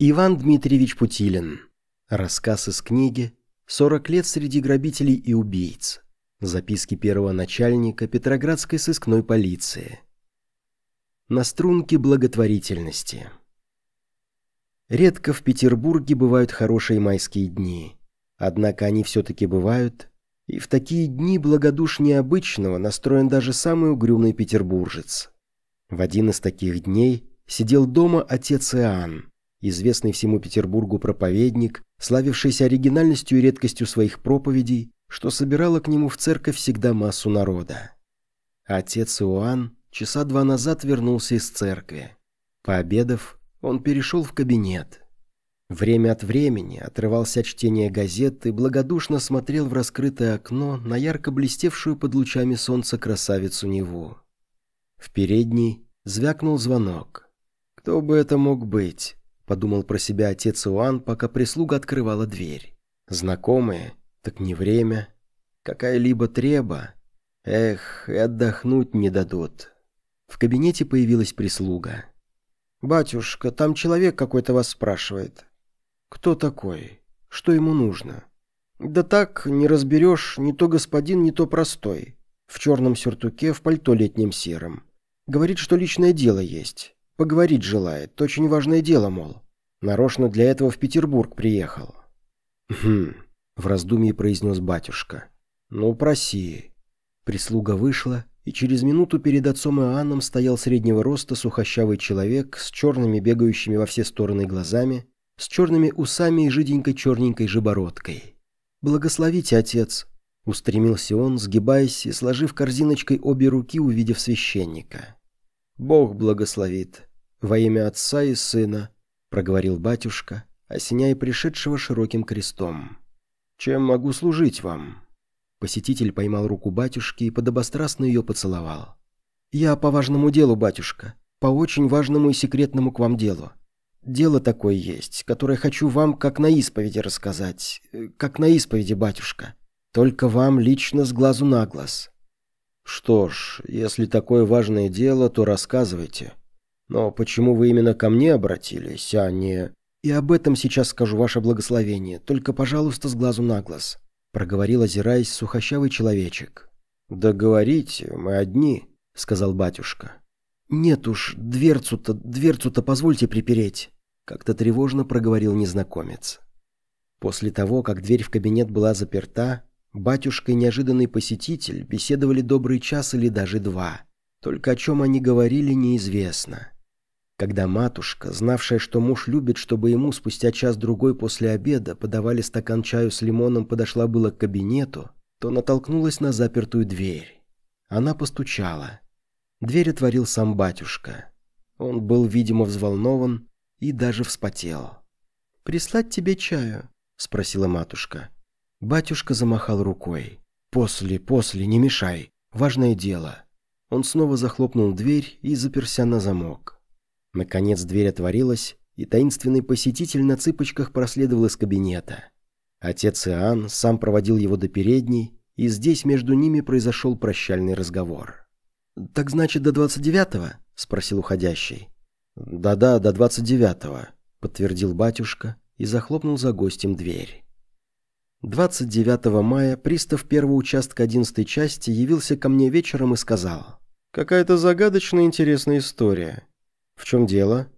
Иван Дмитриевич Путилин. Рассказ из книги «40 лет среди грабителей и убийц». Записки первого начальника Петроградской сыскной полиции. На струнке благотворительности. Редко в Петербурге бывают хорошие майские дни. Однако они все-таки бывают, и в такие дни благодушнее обычного настроен даже самый угрюмый петербуржец. В один из таких дней сидел дома отец Иоанн, известный всему Петербургу проповедник, славившийся оригинальностью и редкостью своих проповедей, что собирало к нему в церковь всегда массу народа. Отец Иоанн часа два назад вернулся из церкви. Пообедав, он перешел в кабинет. Время от времени отрывался от чтения газеты, благодушно смотрел в раскрытое окно на ярко блестевшую под лучами солнца красавицу Неву. В передней звякнул звонок. Кто бы это мог быть? Подумал про себя отец Иоанн, пока прислуга открывала дверь. Знакомые? Так не время. Какая-либо треба? Эх, и отдохнуть не дадут. В кабинете появилась прислуга. «Батюшка, там человек какой-то вас спрашивает». «Кто такой? Что ему нужно?» «Да так, не разберешь, не то господин, не то простой. В черном сюртуке, в пальто летнем сером. Говорит, что личное дело есть. Поговорить желает. Очень важное дело, мол. Нарочно для этого в Петербург приехал. «Хм», — в раздумье произнес батюшка. «Ну, проси». Прислуга вышла, и через минуту перед отцом Иоанном стоял среднего роста сухощавый человек с черными бегающими во все стороны глазами, с черными усами и жиденькой черненькой же бородкой. «Благословите, отец», — устремился он, сгибаясь и сложив корзиночкой обе руки, увидев священника. «Бог благословит», «Во имя Отца и Сына», — проговорил батюшка, осеняя пришедшего широким крестом. «Чем могу служить вам?» Посетитель поймал руку батюшки и подобострастно ее поцеловал. «Я по важному делу, батюшка, по очень важному и секретному к вам делу. Дело такое есть, которое хочу вам как на исповеди рассказать, как на исповеди, батюшка. Только вам лично с глазу на глаз». «Что ж, если такое важное дело, то рассказывайте», но почему вы именно ко мне обратились, а не... И об этом сейчас скажу ваше благословение, только, пожалуйста, с глазу на глаз», — проговорил, озираясь, сухощавый человечек. «Да говорите, мы одни», — сказал батюшка. «Нет уж, дверцу-то, дверцу-то позвольте припереть», — как-то тревожно проговорил незнакомец. После того, как дверь в кабинет была заперта, батюшка и неожиданный посетитель беседовали добрый час или даже два. Только о чем они говорили, неизвестно. Когда матушка, знавшая, что муж любит, чтобы ему спустя час-другой после обеда подавали стакан чаю с лимоном, подошла было к кабинету, то натолкнулась на запертую дверь. Она постучала. Дверь отворил сам батюшка. Он был, видимо, взволнован и даже вспотел. «Прислать тебе чаю?» — спросила матушка. Батюшка замахал рукой. «После, после, не мешай. Важное дело». Он снова захлопнул дверь и заперся на замок. Наконец дверь отворилась, и таинственный посетитель на цыпочках проследовал из кабинета. Отец Иоанн сам проводил его до передней, и здесь между ними произошел прощальный разговор. «Так значит, до двадцать девятого?» – спросил уходящий. «Да-да, до двадцать девятого», – подтвердил батюшка и захлопнул за гостем дверь. 29 мая пристав первого участка 11 части явился ко мне вечером и сказал, «Какая-то загадочная интересная история. «В чем дело?»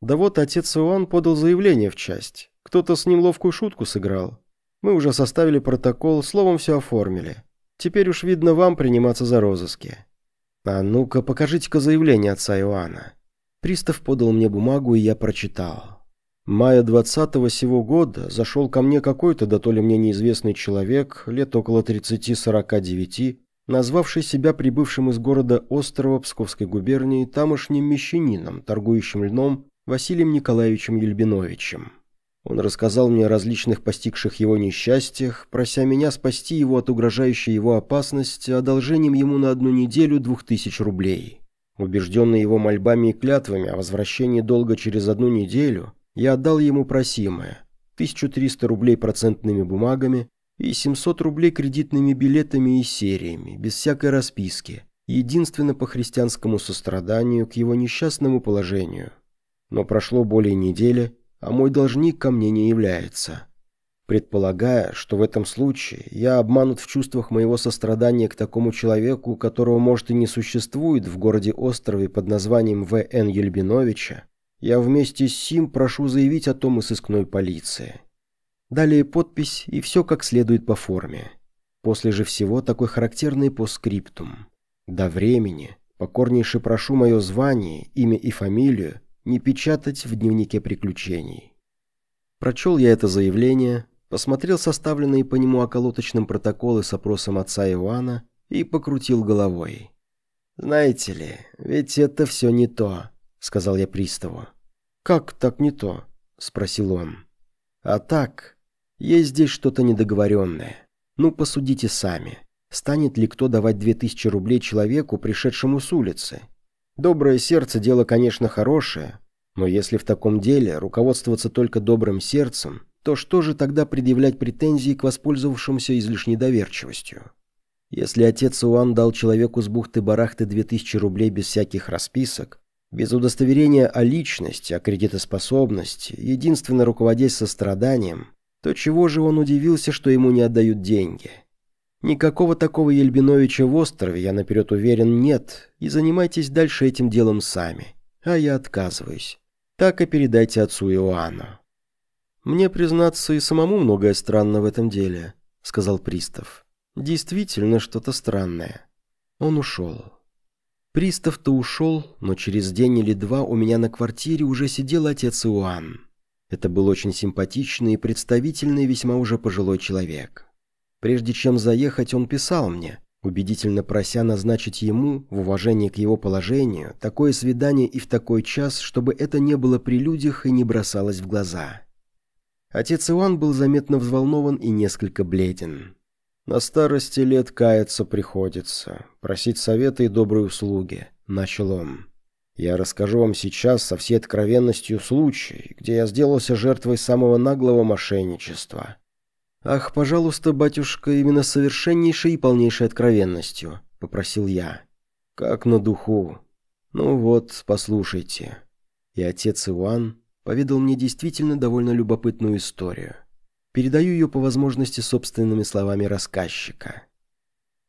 «Да вот отец Иоанн подал заявление в часть. Кто-то с ним ловкую шутку сыграл. Мы уже составили протокол, словом все оформили. Теперь уж видно вам приниматься за розыски». «А ну-ка, покажите-ка заявление отца Иоанна». Пристав подал мне бумагу, и я прочитал. Мая 20-го сего года зашел ко мне какой-то, да то ли мне неизвестный человек, лет около 30-49, назвавший себя прибывшим из города Острова Псковской губернии тамошним мещанином, торгующим льном Василием Николаевичем Ельбиновичем. Он рассказал мне о различных постигших его несчастьях, прося меня спасти его от угрожающей его опасности одолжением ему на одну неделю двух тысяч рублей. Убежденный его мольбами и клятвами о возвращении долга через одну неделю, я отдал ему просимое – 1300 рублей процентными бумагами и 700 рублей кредитными билетами и сериями, без всякой расписки, единственно по христианскому состраданию к его несчастному положению. Но прошло более недели, а мой должник ко мне не является. Предполагая, что в этом случае я обманут в чувствах моего сострадания к такому человеку, которого, может, и не существует в городе-острове под названием В.Н. Ельбиновича, я вместе с Сим прошу заявить о том и сыскной полиции. Далее подпись и все как следует по форме. После же всего такой характерный постскриптум. До времени покорнейше прошу мое звание, имя и фамилию не печатать в дневнике приключений. Прочел я это заявление, посмотрел составленные по нему околоточным протоколы с опросом отца Иоанна и покрутил головой. «Знаете ли, ведь это все не то», — сказал я приставу. «Как так не то?» — спросил он. «А так, есть здесь что-то недоговоренное. Ну, посудите сами. Станет ли кто давать две тысячи рублей человеку, пришедшему с улицы? Доброе сердце – дело, конечно, хорошее, но если в таком деле руководствоваться только добрым сердцем, то что же тогда предъявлять претензии к воспользовавшемуся излишней доверчивостью? Если отец Уан дал человеку с бухты-барахты 2000 рублей без всяких расписок, без удостоверения о личности, о кредитоспособности, единственно руководясь состраданием, то чего же он удивился, что ему не отдают деньги? Никакого такого Ельбиновича в острове, я наперед уверен, нет, и занимайтесь дальше этим делом сами. А я отказываюсь. Так и передайте отцу Иоанну. «Мне, признаться, и самому многое странно в этом деле», — сказал пристав. «Действительно что-то странное». Он ушел. Пристав-то ушел, но через день или два у меня на квартире уже сидел отец Иоанн. Это был очень симпатичный и представительный весьма уже пожилой человек. Прежде чем заехать, он писал мне, убедительно прося назначить ему, в уважении к его положению, такое свидание и в такой час, чтобы это не было при людях и не бросалось в глаза. Отец Иоанн был заметно взволнован и несколько бледен. «На старости лет каяться приходится, просить совета и доброй услуги», — начал он. «Я расскажу вам сейчас со всей откровенностью случай, где я сделался жертвой самого наглого мошенничества». «Ах, пожалуйста, батюшка, именно совершеннейшей и полнейшей откровенностью», — попросил я. «Как на духу. Ну вот, послушайте». И отец Иоанн поведал мне действительно довольно любопытную историю. Передаю ее по возможности собственными словами рассказчика.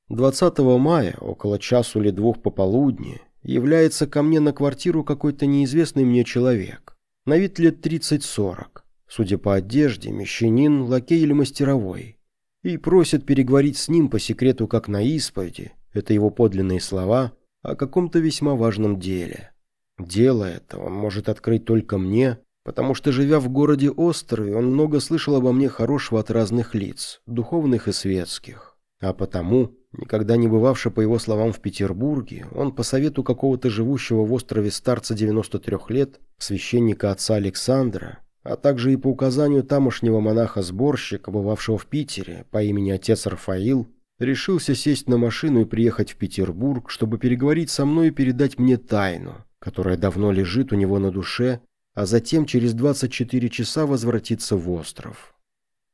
20 мая, около часу или двух пополудни, является ко мне на квартиру какой-то неизвестный мне человек, на вид лет 30-40, судя по одежде, мещанин, лакей или мастеровой, и просит переговорить с ним по секрету как на исповеди, это его подлинные слова, о каком-то весьма важном деле. Дело это он может открыть только мне, потому что, живя в городе-острове, он много слышал обо мне хорошего от разных лиц, духовных и светских. А потому, никогда не бывавший, по его словам, в Петербурге, он по совету какого-то живущего в острове старца 93 лет, священника отца Александра, а также и по указанию тамошнего монаха-сборщика, бывавшего в Питере, по имени отец Рафаил, решился сесть на машину и приехать в Петербург, чтобы переговорить со мной и передать мне тайну, которая давно лежит у него на душе а затем через 24 часа возвратиться в остров.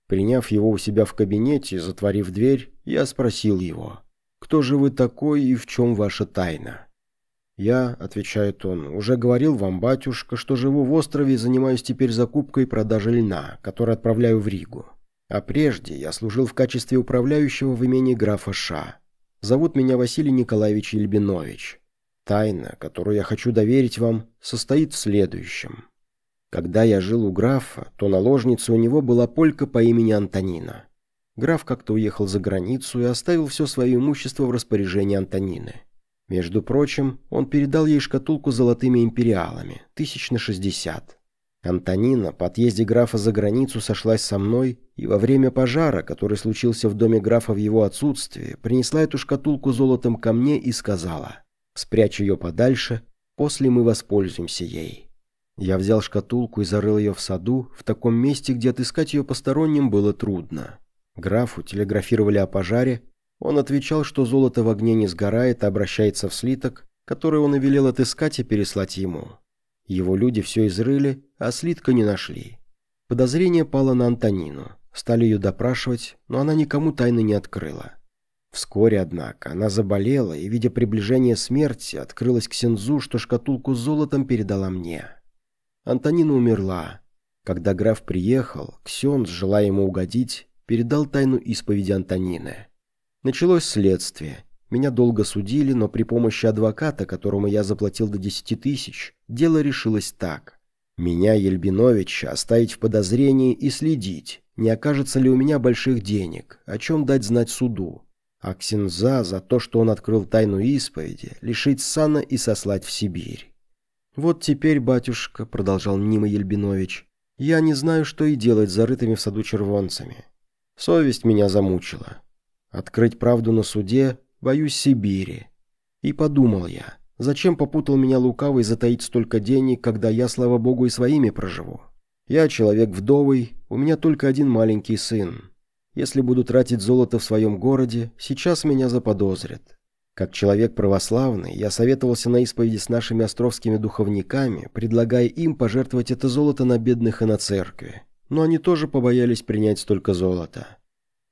Приняв его у себя в кабинете, затворив дверь, я спросил его, «Кто же вы такой и в чем ваша тайна?» «Я», — отвечает он, — «уже говорил вам, батюшка, что живу в острове и занимаюсь теперь закупкой и продажей льна, который отправляю в Ригу. А прежде я служил в качестве управляющего в имении графа Ша. Зовут меня Василий Николаевич Ельбинович. Тайна, которую я хочу доверить вам, состоит в следующем. Когда я жил у графа, то наложницей у него была полька по имени Антонина. Граф как-то уехал за границу и оставил все свое имущество в распоряжении Антонины. Между прочим, он передал ей шкатулку с золотыми империалами, тысяч на шестьдесят. Антонина по отъезде графа за границу сошлась со мной и во время пожара, который случился в доме графа в его отсутствие, принесла эту шкатулку золотом ко мне и сказала «Спрячь ее подальше, после мы воспользуемся ей». Я взял шкатулку и зарыл ее в саду, в таком месте, где отыскать ее посторонним было трудно. Графу телеграфировали о пожаре. Он отвечал, что золото в огне не сгорает, а обращается в слиток, который он и велел отыскать и переслать ему. Его люди все изрыли, а слитка не нашли. Подозрение пало на Антонину. Стали ее допрашивать, но она никому тайны не открыла. Вскоре, однако, она заболела и, видя приближение смерти, открылась к Сензу, что шкатулку с золотом передала мне. Антонина умерла. Когда граф приехал, Ксен, желая ему угодить, передал тайну исповеди Антонины. Началось следствие. Меня долго судили, но при помощи адвоката, которому я заплатил до десяти тысяч, дело решилось так. Меня, Ельбиновича, оставить в подозрении и следить, не окажется ли у меня больших денег, о чем дать знать суду. А Ксенза за то, что он открыл тайну исповеди, лишить сана и сослать в Сибирь. «Вот теперь, батюшка», — продолжал Нима Ельбинович, я не знаю, что и делать с зарытыми в саду червонцами. Совесть меня замучила. Открыть правду на суде боюсь Сибири. И подумал я, зачем попутал меня лукавый затаить столько денег, когда я, слава богу, и своими проживу. Я человек вдовый, у меня только один маленький сын. Если буду тратить золото в своем городе, сейчас меня заподозрят. Как человек православный, я советовался на исповеди с нашими островскими духовниками, предлагая им пожертвовать это золото на бедных и на церкви. Но они тоже побоялись принять столько золота.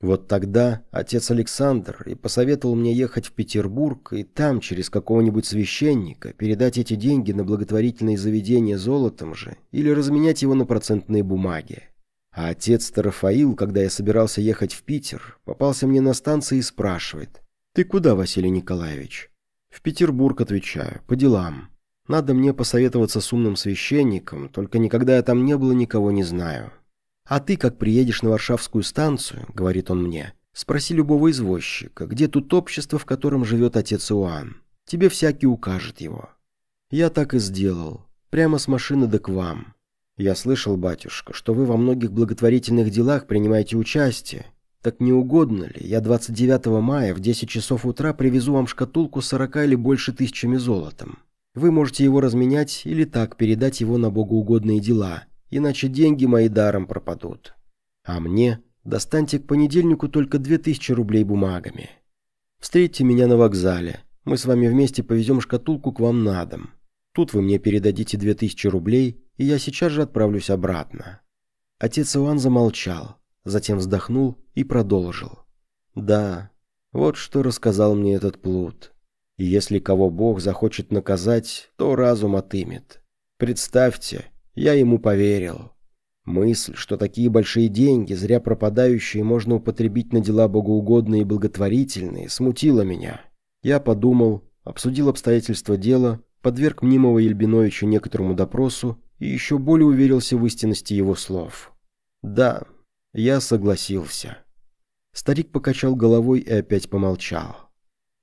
Вот тогда отец Александр и посоветовал мне ехать в Петербург и там, через какого-нибудь священника, передать эти деньги на благотворительные заведения золотом же или разменять его на процентные бумаги. А отец Рафаил, когда я собирался ехать в Питер, попался мне на станции и спрашивает, «Ты куда, Василий Николаевич?» «В Петербург, отвечаю, по делам. Надо мне посоветоваться с умным священником, только никогда я там не был и никого не знаю. А ты, как приедешь на Варшавскую станцию, — говорит он мне, — спроси любого извозчика, где тут общество, в котором живет отец Иоанн. Тебе всякий укажет его». Я так и сделал. Прямо с машины да к вам. Я слышал, батюшка, что вы во многих благотворительных делах принимаете участие, так не угодно ли, я 29 мая в 10 часов утра привезу вам шкатулку с 40 или больше тысячами золотом. Вы можете его разменять или так передать его на богоугодные дела, иначе деньги мои даром пропадут. А мне достаньте к понедельнику только 2000 рублей бумагами. Встретьте меня на вокзале, мы с вами вместе повезем шкатулку к вам на дом. Тут вы мне передадите 2000 рублей, и я сейчас же отправлюсь обратно». Отец Иоанн замолчал затем вздохнул и продолжил. «Да, вот что рассказал мне этот плут. И если кого Бог захочет наказать, то разум отымет. Представьте, я ему поверил. Мысль, что такие большие деньги, зря пропадающие, можно употребить на дела богоугодные и благотворительные, смутила меня. Я подумал, обсудил обстоятельства дела, подверг мнимого Ельбиновича некоторому допросу и еще более уверился в истинности его слов. Да, я согласился. Старик покачал головой и опять помолчал.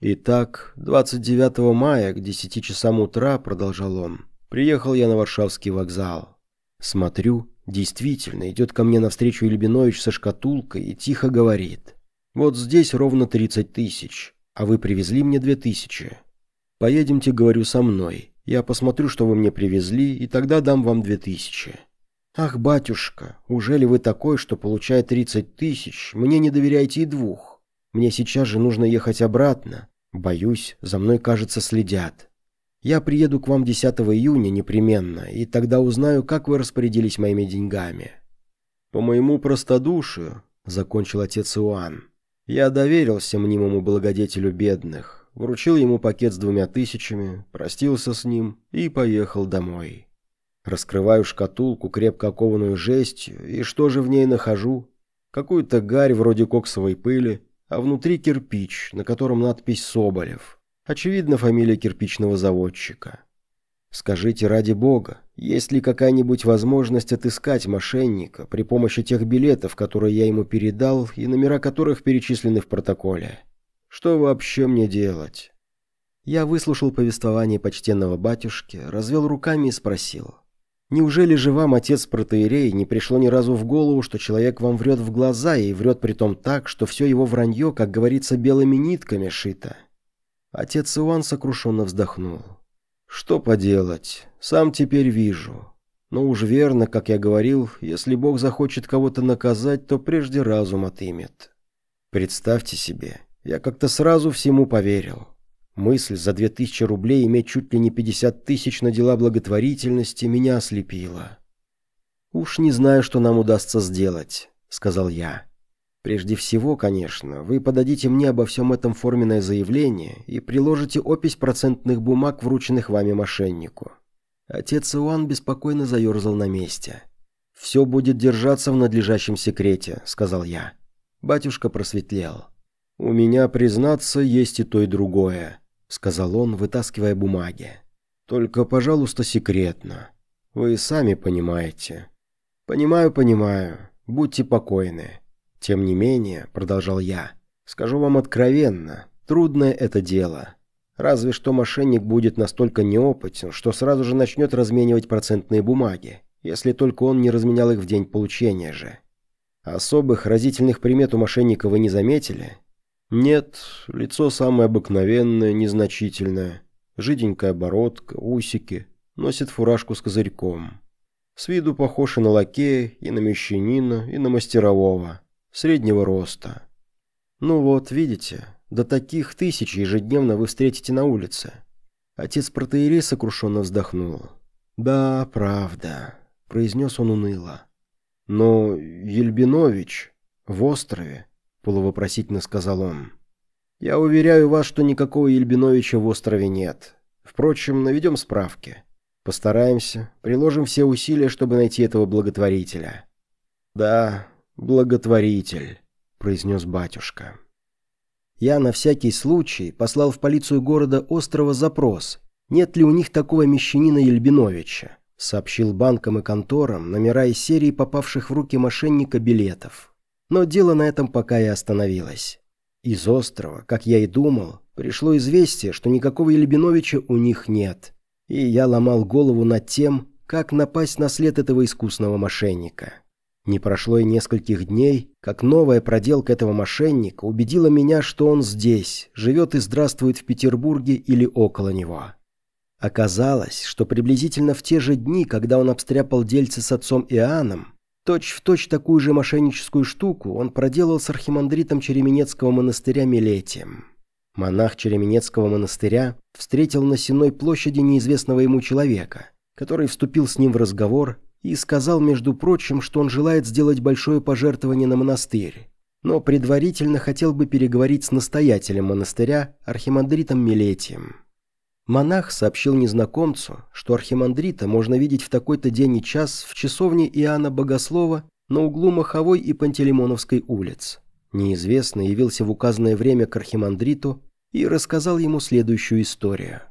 «Итак, 29 мая к 10 часам утра, — продолжал он, — приехал я на Варшавский вокзал. Смотрю, действительно, идет ко мне навстречу Ильбинович со шкатулкой и тихо говорит. Вот здесь ровно 30 тысяч, а вы привезли мне 2 тысячи. Поедемте, говорю, со мной. Я посмотрю, что вы мне привезли, и тогда дам вам 2 тысячи. «Ах, батюшка, уже ли вы такой, что, получая тридцать тысяч, мне не доверяете и двух? Мне сейчас же нужно ехать обратно. Боюсь, за мной, кажется, следят. Я приеду к вам 10 июня непременно, и тогда узнаю, как вы распорядились моими деньгами». «По моему простодушию», — закончил отец Иоанн, «я доверился мнимому благодетелю бедных, вручил ему пакет с двумя тысячами, простился с ним и поехал домой». Раскрываю шкатулку, крепко окованную жестью, и что же в ней нахожу? Какую-то гарь вроде коксовой пыли, а внутри кирпич, на котором надпись «Соболев». Очевидно, фамилия кирпичного заводчика. Скажите, ради бога, есть ли какая-нибудь возможность отыскать мошенника при помощи тех билетов, которые я ему передал и номера которых перечислены в протоколе? Что вообще мне делать? Я выслушал повествование почтенного батюшки, развел руками и спросил. Неужели же вам, отец протеерей, не пришло ни разу в голову, что человек вам врет в глаза и врет при том так, что все его вранье, как говорится, белыми нитками шито?» Отец Иоанн сокрушенно вздохнул. «Что поделать, сам теперь вижу. Но уж верно, как я говорил, если Бог захочет кого-то наказать, то прежде разум отымет. Представьте себе, я как-то сразу всему поверил. Мысль за две тысячи рублей иметь чуть ли не пятьдесят тысяч на дела благотворительности меня ослепила. «Уж не знаю, что нам удастся сделать», — сказал я. «Прежде всего, конечно, вы подадите мне обо всем этом форменное заявление и приложите опись процентных бумаг, врученных вами мошеннику». Отец Иоанн беспокойно заерзал на месте. «Все будет держаться в надлежащем секрете», — сказал я. Батюшка просветлел. «У меня, признаться, есть и то, и другое», — сказал он, вытаскивая бумаги. «Только, пожалуйста, секретно. Вы сами понимаете». «Понимаю, понимаю. Будьте покойны. Тем не менее», — продолжал я, — «скажу вам откровенно, трудное это дело. Разве что мошенник будет настолько неопытен, что сразу же начнет разменивать процентные бумаги если только он не разменял их в день получения же. Особых разительных примет у мошенника вы не заметили? Нет, лицо самое обыкновенное, незначительное. Жиденькая бородка, усики, носит фуражку с козырьком. С виду похож и на лакея, и на мещанина, и на мастерового. Среднего роста. Ну вот, видите, до таких тысяч ежедневно вы встретите на улице. Отец протеерей сокрушенно вздохнул. Да, правда произнес он уныло. «Но Ельбинович в острове», — полувопросительно сказал он. «Я уверяю вас, что никакого Ельбиновича в острове нет. Впрочем, наведем справки. Постараемся, приложим все усилия, чтобы найти этого благотворителя». «Да, благотворитель», — произнес батюшка. Я на всякий случай послал в полицию города острова запрос, нет ли у них такого мещанина Ельбиновича сообщил банкам и конторам номера из серии попавших в руки мошенника билетов. Но дело на этом пока и остановилось. Из острова, как я и думал, пришло известие, что никакого Ельбиновича у них нет. И я ломал голову над тем, как напасть на след этого искусного мошенника. Не прошло и нескольких дней, как новая проделка этого мошенника убедила меня, что он здесь, живет и здравствует в Петербурге или около него. Оказалось, что приблизительно в те же дни, когда он обстряпал дельцы с отцом Иоанном, точь-в-точь точь такую же мошенническую штуку он проделал с архимандритом Череменецкого монастыря Милетием. Монах Череменецкого монастыря встретил на Сенной площади неизвестного ему человека, который вступил с ним в разговор и сказал, между прочим, что он желает сделать большое пожертвование на монастырь, но предварительно хотел бы переговорить с настоятелем монастыря, архимандритом Милетием. Монах сообщил незнакомцу, что архимандрита можно видеть в такой-то день и час в часовне Иоанна Богослова на углу Маховой и Пантелеймоновской улиц. Неизвестный явился в указанное время к архимандриту и рассказал ему следующую историю.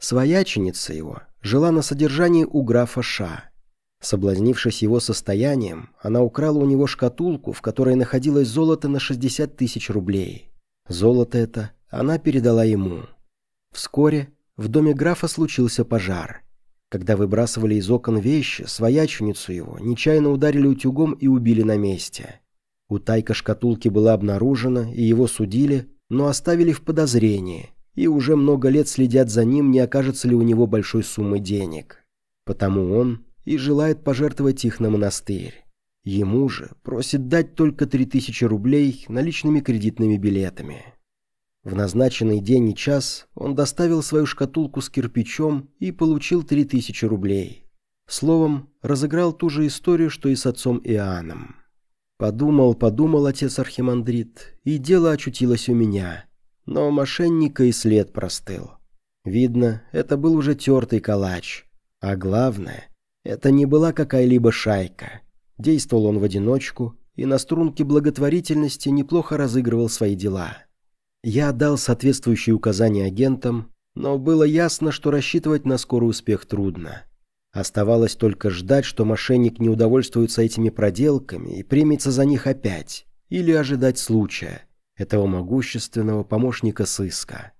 Свояченица его жила на содержании у графа Ша. Соблазнившись его состоянием, она украла у него шкатулку, в которой находилось золото на 60 тысяч рублей. Золото это она передала ему. Вскоре в доме графа случился пожар. Когда выбрасывали из окон вещи, свояченицу его нечаянно ударили утюгом и убили на месте. Утайка шкатулки была обнаружена, и его судили, но оставили в подозрении, и уже много лет следят за ним, не окажется ли у него большой суммы денег. Потому он и желает пожертвовать их на монастырь. Ему же просит дать только 3000 рублей наличными кредитными билетами. В назначенный день и час он доставил свою шкатулку с кирпичом и получил три тысячи рублей. Словом, разыграл ту же историю, что и с отцом Иоанном. Подумал, подумал отец Архимандрит, и дело очутилось у меня. Но мошенника и след простыл. Видно, это был уже тертый калач. А главное, это не была какая-либо шайка. Действовал он в одиночку и на струнке благотворительности неплохо разыгрывал свои дела. Я дал соответствующие указания агентам, но было ясно, что рассчитывать на скорый успех трудно. Оставалось только ждать, что мошенник не удовольствуется этими проделками и примется за них опять, или ожидать случая, этого могущественного помощника сыска.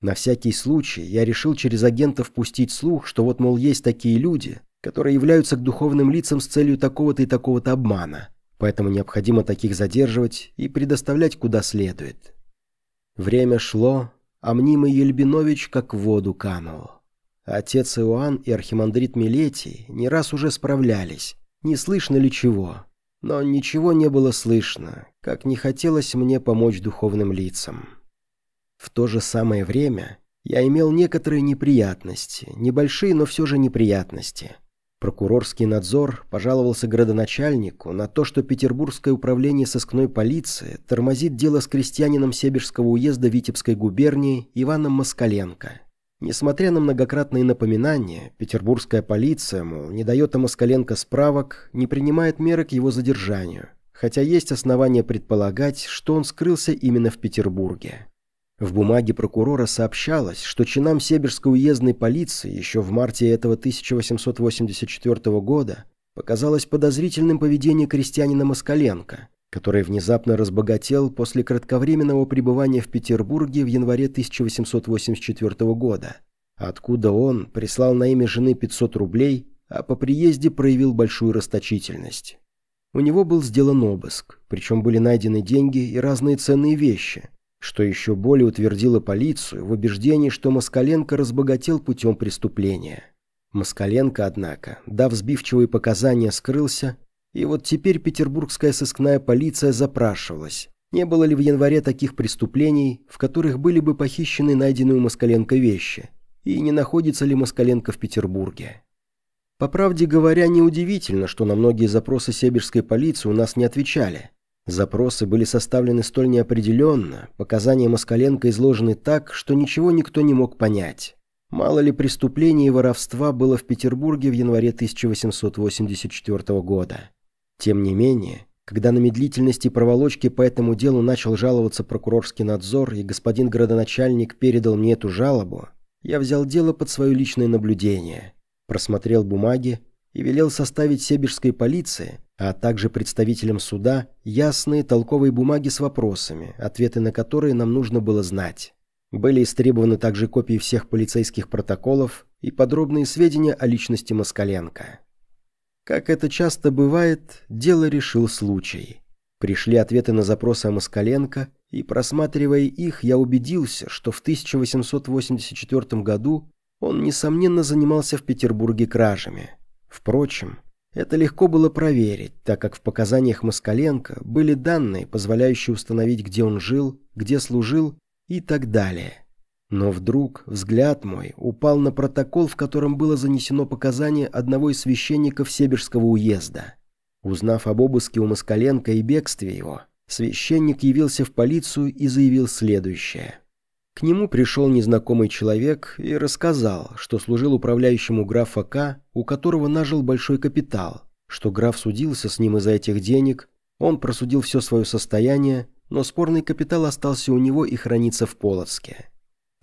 На всякий случай я решил через агентов пустить слух, что вот, мол, есть такие люди, которые являются к духовным лицам с целью такого-то и такого-то обмана, поэтому необходимо таких задерживать и предоставлять куда следует. Время шло, а мнимый Ельбинович как в воду канул. Отец Иоанн и архимандрит Милетий не раз уже справлялись, не слышно ли чего. Но ничего не было слышно, как не хотелось мне помочь духовным лицам. В то же самое время я имел некоторые неприятности, небольшие, но все же неприятности – Прокурорский надзор пожаловался градоначальнику на то, что Петербургское управление сыскной полиции тормозит дело с крестьянином Себежского уезда Витебской губернии Иваном Москаленко. Несмотря на многократные напоминания, петербургская полиция, мол, не дает Москаленко справок, не принимает меры к его задержанию, хотя есть основания предполагать, что он скрылся именно в Петербурге. В бумаге прокурора сообщалось, что чинам Сибирской уездной полиции еще в марте этого 1884 года показалось подозрительным поведение крестьянина Москаленко, который внезапно разбогател после кратковременного пребывания в Петербурге в январе 1884 года, откуда он прислал на имя жены 500 рублей, а по приезде проявил большую расточительность. У него был сделан обыск, причем были найдены деньги и разные ценные вещи, что еще более утвердило полицию в убеждении, что Москаленко разбогател путем преступления. Москаленко, однако, дав сбивчивые показания, скрылся, и вот теперь петербургская сыскная полиция запрашивалась, не было ли в январе таких преступлений, в которых были бы похищены найденные у Москаленко вещи, и не находится ли Москаленко в Петербурге. По правде говоря, неудивительно, что на многие запросы сибирской полиции у нас не отвечали – Запросы были составлены столь неопределенно, показания Москаленко изложены так, что ничего никто не мог понять. Мало ли преступлений и воровства было в Петербурге в январе 1884 года. Тем не менее, когда на медлительности проволочки по этому делу начал жаловаться прокурорский надзор и господин градоначальник передал мне эту жалобу, я взял дело под свое личное наблюдение, просмотрел бумаги и велел составить себежской полиции а также представителям суда ясные толковые бумаги с вопросами, ответы на которые нам нужно было знать. Были истребованы также копии всех полицейских протоколов и подробные сведения о личности Москаленко. Как это часто бывает, дело решил случай. Пришли ответы на запросы о Москаленко, и, просматривая их, я убедился, что в 1884 году он, несомненно, занимался в Петербурге кражами. Впрочем, это легко было проверить, так как в показаниях Москаленко были данные, позволяющие установить, где он жил, где служил и так далее. Но вдруг взгляд мой упал на протокол, в котором было занесено показание одного из священников Себежского уезда. Узнав об обыске у Москаленко и бегстве его, священник явился в полицию и заявил следующее – к нему пришел незнакомый человек и рассказал, что служил управляющему графа К, у которого нажил большой капитал, что граф судился с ним из-за этих денег, он просудил все свое состояние, но спорный капитал остался у него и хранится в Полоцке.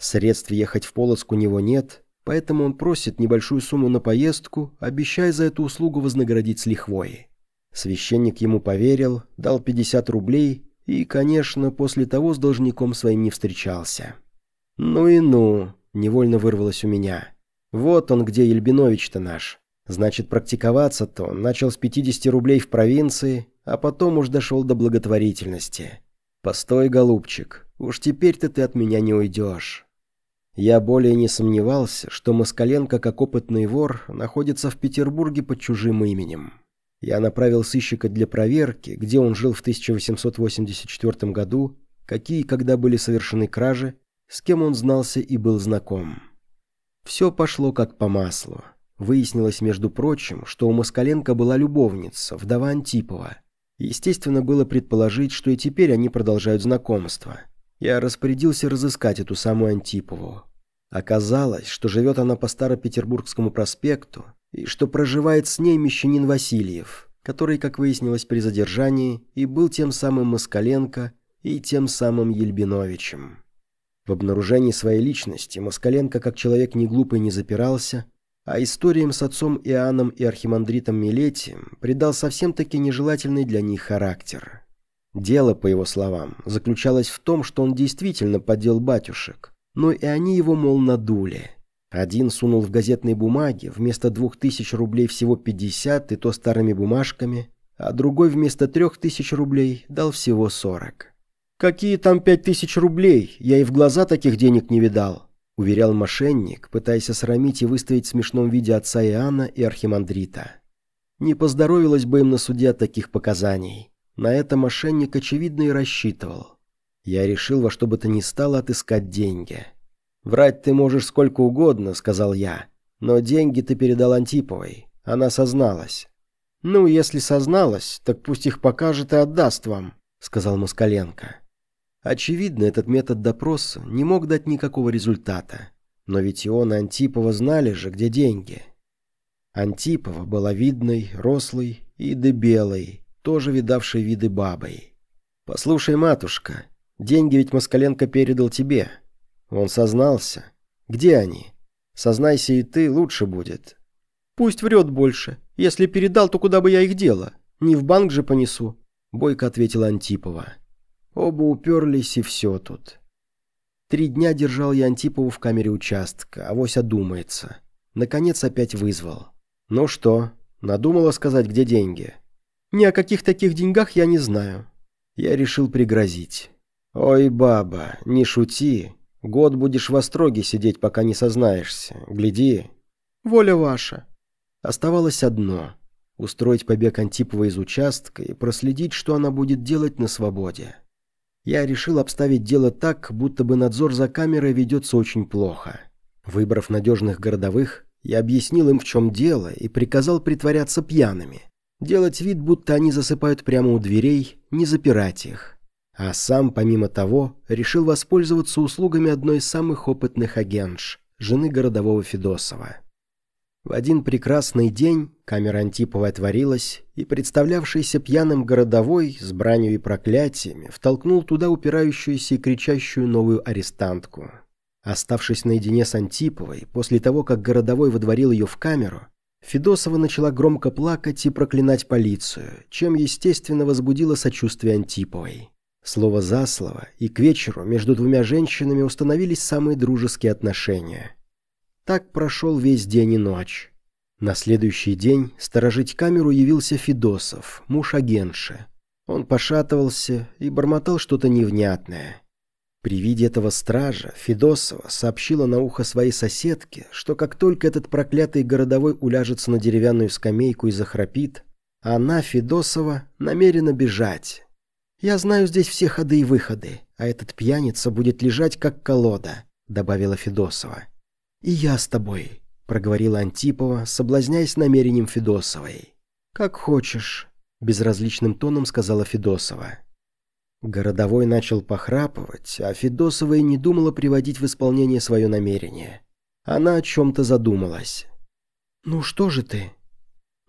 Средств ехать в Полоцк у него нет, поэтому он просит небольшую сумму на поездку, обещая за эту услугу вознаградить с лихвой. Священник ему поверил, дал 50 рублей и, конечно, после того с должником своим не встречался. «Ну и ну!» – невольно вырвалось у меня. «Вот он где Ельбинович-то наш. Значит, практиковаться-то он начал с 50 рублей в провинции, а потом уж дошел до благотворительности. Постой, голубчик, уж теперь-то ты от меня не уйдешь». Я более не сомневался, что Москаленко, как опытный вор, находится в Петербурге под чужим именем. Я направил сыщика для проверки, где он жил в 1884 году, какие когда были совершены кражи, с кем он знался и был знаком. Все пошло как по маслу. Выяснилось, между прочим, что у Москаленко была любовница, вдова Антипова. Естественно, было предположить, что и теперь они продолжают знакомство. Я распорядился разыскать эту самую Антипову. Оказалось, что живет она по Старопетербургскому проспекту, и что проживает с ней мещанин Васильев, который, как выяснилось при задержании, и был тем самым Москаленко и тем самым Ельбиновичем. В обнаружении своей личности Москаленко как человек не глупый не запирался, а историям с отцом Иоанном и архимандритом Милетием придал совсем-таки нежелательный для них характер. Дело, по его словам, заключалось в том, что он действительно поддел батюшек, но и они его, мол, надули. Один сунул в газетные бумаги вместо двух тысяч рублей всего пятьдесят, и то старыми бумажками, а другой вместо трех тысяч рублей дал всего сорок. «Какие там пять тысяч рублей? Я и в глаза таких денег не видал», – уверял мошенник, пытаясь осрамить и выставить в смешном виде отца Иоанна и архимандрита. Не поздоровилось бы им на суде от таких показаний. На это мошенник, очевидно, и рассчитывал. Я решил во что бы то ни стало отыскать деньги. «Врать ты можешь сколько угодно», – сказал я. «Но деньги ты передал Антиповой. Она созналась». «Ну, если созналась, так пусть их покажет и отдаст вам», – сказал Москаленко. Очевидно, этот метод допроса не мог дать никакого результата. Но ведь и он и Антипова знали же, где деньги. Антипова была видной, рослой и дебелой, тоже видавшей виды бабой. «Послушай, матушка, деньги ведь Москаленко передал тебе. Он сознался. Где они? Сознайся и ты, лучше будет». «Пусть врет больше. Если передал, то куда бы я их дела? Не в банк же понесу», — бойко ответила Антипова. Оба уперлись, и все тут. Три дня держал я Антипову в камере участка, авось одумается. Наконец опять вызвал. «Ну что, надумала сказать, где деньги?» «Ни о каких таких деньгах я не знаю». Я решил пригрозить. «Ой, баба, не шути. Год будешь в остроге сидеть, пока не сознаешься. Гляди». «Воля ваша». Оставалось одно – устроить побег Антипова из участка и проследить, что она будет делать на свободе я решил обставить дело так, будто бы надзор за камерой ведется очень плохо. Выбрав надежных городовых, я объяснил им, в чем дело, и приказал притворяться пьяными. Делать вид, будто они засыпают прямо у дверей, не запирать их. А сам, помимо того, решил воспользоваться услугами одной из самых опытных агентш, жены городового Федосова. В один прекрасный день камера Антипова отворилась, и представлявшийся пьяным городовой с бранью и проклятиями втолкнул туда упирающуюся и кричащую новую арестантку. Оставшись наедине с Антиповой, после того, как городовой водворил ее в камеру, Федосова начала громко плакать и проклинать полицию, чем, естественно, возбудило сочувствие Антиповой. Слово за слово, и к вечеру между двумя женщинами установились самые дружеские отношения – так прошел весь день и ночь. На следующий день сторожить камеру явился Федосов, муж агентши. Он пошатывался и бормотал что-то невнятное. При виде этого стража Федосова сообщила на ухо своей соседке, что как только этот проклятый городовой уляжется на деревянную скамейку и захрапит, она, Федосова, намерена бежать. «Я знаю здесь все ходы и выходы, а этот пьяница будет лежать как колода», — добавила Федосова. «И я с тобой», — проговорила Антипова, соблазняясь намерением Федосовой. «Как хочешь», — безразличным тоном сказала Федосова. Городовой начал похрапывать, а Федосова и не думала приводить в исполнение свое намерение. Она о чем-то задумалась. «Ну что же ты?»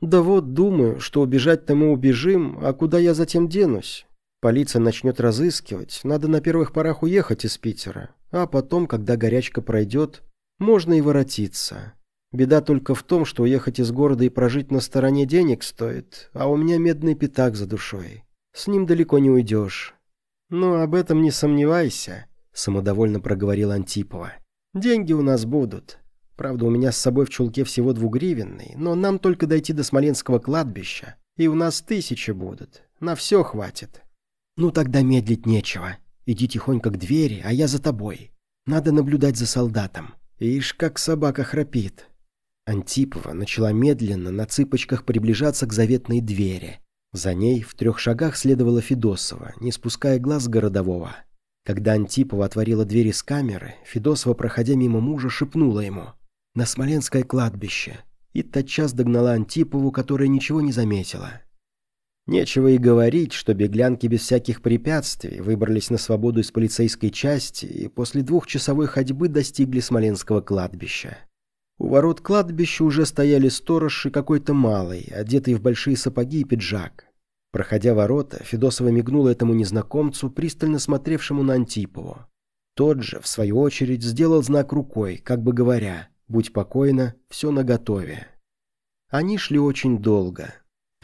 «Да вот, думаю, что убежать-то мы убежим, а куда я затем денусь? Полиция начнет разыскивать, надо на первых порах уехать из Питера, а потом, когда горячка пройдет, можно и воротиться. Беда только в том, что уехать из города и прожить на стороне денег стоит, а у меня медный пятак за душой. С ним далеко не уйдешь. Ну, об этом не сомневайся, самодовольно проговорил Антипова. Деньги у нас будут. Правда, у меня с собой в чулке всего двугривенный, но нам только дойти до Смоленского кладбища, и у нас тысячи будут. На все хватит. Ну тогда медлить нечего. Иди тихонько к двери, а я за тобой. Надо наблюдать за солдатом. Ишь, как собака храпит. Антипова начала медленно на цыпочках приближаться к заветной двери. За ней в трех шагах следовала Федосова, не спуская глаз городового. Когда Антипова отворила дверь из камеры, Федосова, проходя мимо мужа, шепнула ему «На Смоленское кладбище» и тотчас догнала Антипову, которая ничего не заметила. Нечего и говорить, что беглянки без всяких препятствий выбрались на свободу из полицейской части и после двухчасовой ходьбы достигли Смоленского кладбища. У ворот кладбища уже стояли сторож и какой-то малый, одетый в большие сапоги и пиджак. Проходя ворота, Федосова мигнула этому незнакомцу, пристально смотревшему на Антипову. Тот же, в свою очередь, сделал знак рукой, как бы говоря, «Будь покойна, все наготове». Они шли очень долго.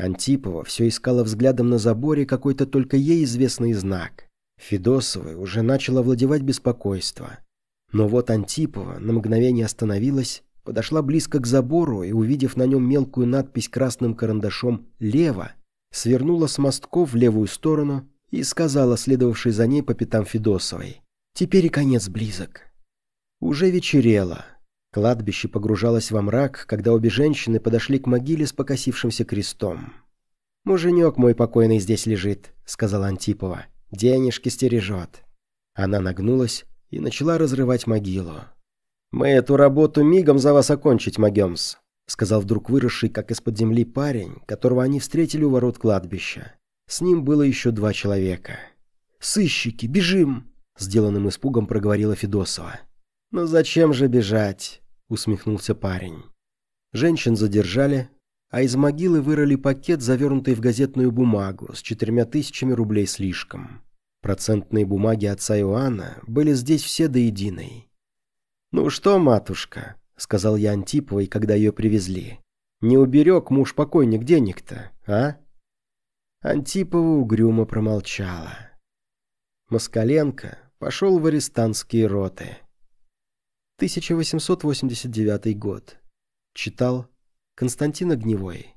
Антипова все искала взглядом на заборе какой-то только ей известный знак. Федосовой уже начало овладевать беспокойство. Но вот Антипова на мгновение остановилась, подошла близко к забору и, увидев на нем мелкую надпись красным карандашом «Лево», свернула с мостков в левую сторону и сказала, следовавшей за ней по пятам Федосовой, «Теперь и конец близок». Уже вечерело. Кладбище погружалось во мрак, когда обе женщины подошли к могиле с покосившимся крестом. «Муженек мой покойный здесь лежит», — сказала Антипова. «Денежки стережет». Она нагнулась и начала разрывать могилу. «Мы эту работу мигом за вас окончить могемс», — сказал вдруг выросший, как из-под земли парень, которого они встретили у ворот кладбища. С ним было еще два человека. «Сыщики, бежим!» — сделанным испугом проговорила Федосова. «Ну зачем же бежать?» — усмехнулся парень. Женщин задержали, а из могилы вырыли пакет, завернутый в газетную бумагу, с четырьмя тысячами рублей слишком. Процентные бумаги отца Иоанна были здесь все до единой. «Ну что, матушка?» — сказал я Антиповой, когда ее привезли. «Не уберег муж-покойник денег-то, а?» Антипова угрюмо промолчала. Москаленко пошел в арестантские роты. 1889 год. Читал Константин Огневой.